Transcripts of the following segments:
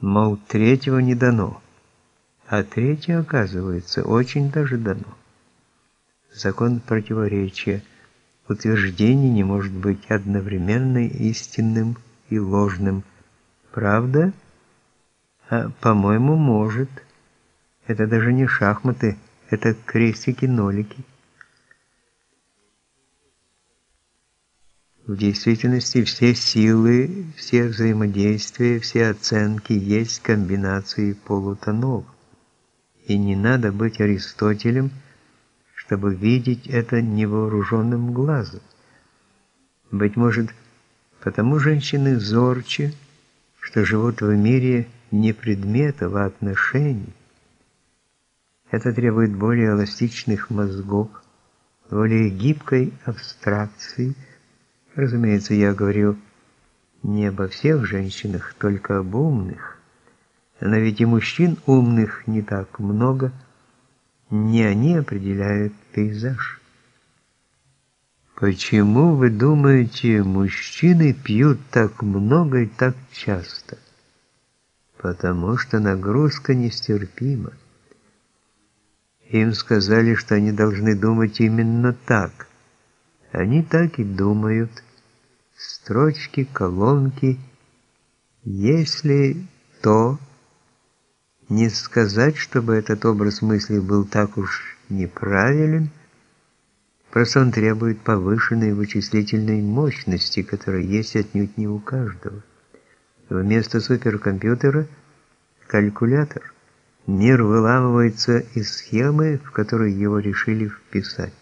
Мол, третьего не дано. А третье, оказывается, очень даже дано. Закон противоречия. Утверждение не может быть одновременно истинным и ложным. Правда? А, по-моему, может. Это даже не шахматы, это крестики-нолики. В действительности все силы, все взаимодействия, все оценки есть комбинации полутонов. И не надо быть Аристотелем, чтобы видеть это невооруженным глазом. Быть может, потому женщины зорче, что живут в мире не предметов, а отношений. Это требует более эластичных мозгов, более гибкой абстракции, Разумеется, я говорю не обо всех женщинах, только об умных. Но ведь и мужчин умных не так много. Не они определяют пейзаж. Почему, вы думаете, мужчины пьют так много и так часто? Потому что нагрузка нестерпима. Им сказали, что они должны думать именно так. Они так и думают строчки, колонки. Если то, не сказать, чтобы этот образ мысли был так уж неправилен, просто он требует повышенной вычислительной мощности, которая есть отнюдь не у каждого. Вместо суперкомпьютера – калькулятор. Мир выламывается из схемы, в которую его решили вписать.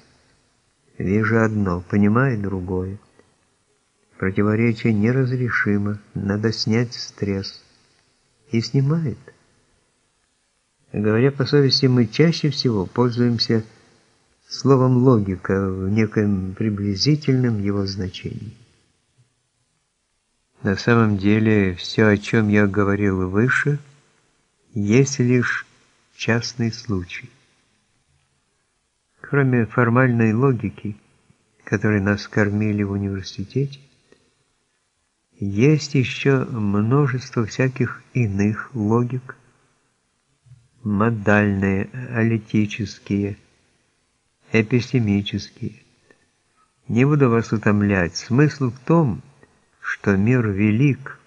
Вижу одно, понимаю другое. Противоречие неразрешимо, надо снять стресс. И снимает. Говоря по совести, мы чаще всего пользуемся словом «логика» в неком приблизительном его значении. На самом деле, все, о чем я говорил выше, есть лишь частный случай. Кроме формальной логики, которой нас кормили в университете, есть еще множество всяких иных логик, модальные, алитические, эпистемические. Не буду вас утомлять. Смысл в том, что мир велик,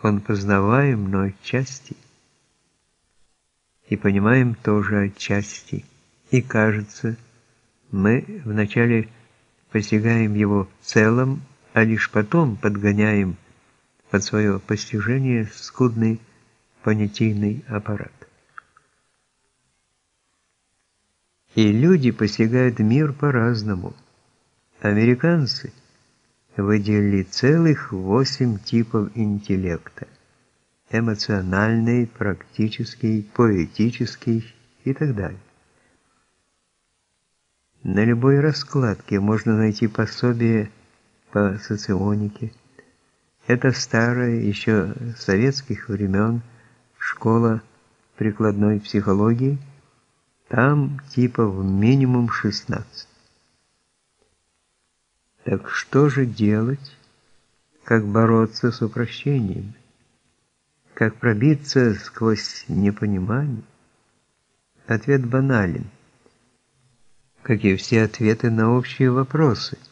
он познаваем, но отчасти, и понимаем тоже отчасти. И кажется, мы вначале постигаем его в целом, а лишь потом подгоняем под свое постижение скудный понятийный аппарат. И люди постигают мир по-разному. Американцы выделили целых восемь типов интеллекта. Эмоциональный, практический, поэтический и так далее. На любой раскладке можно найти пособие по соционике. Это старая, еще советских времен, школа прикладной психологии. Там типов минимум 16. Так что же делать? Как бороться с упрощением? Как пробиться сквозь непонимание? Ответ банален, как и все ответы на общие вопросы –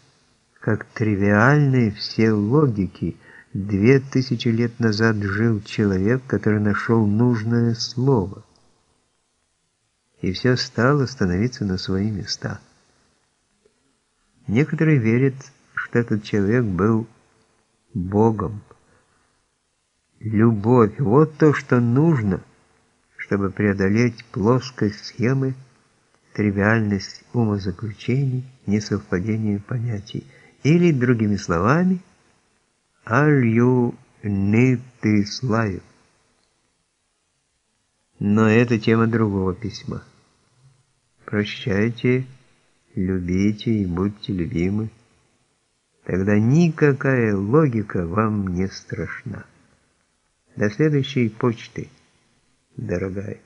как тривиальны все логики. Две тысячи лет назад жил человек, который нашел нужное слово. И все стало становиться на свои места. Некоторые верят, что этот человек был Богом. Любовь – вот то, что нужно, чтобы преодолеть плоскость схемы, тривиальность умозаключений, несовпадение понятий – или, другими словами, «Are you life?» Но это тема другого письма. Прощайте, любите и будьте любимы. Тогда никакая логика вам не страшна. До следующей почты, дорогая.